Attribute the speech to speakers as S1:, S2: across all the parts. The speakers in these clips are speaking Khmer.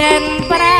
S1: ទាំងប្រា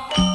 S1: Oh.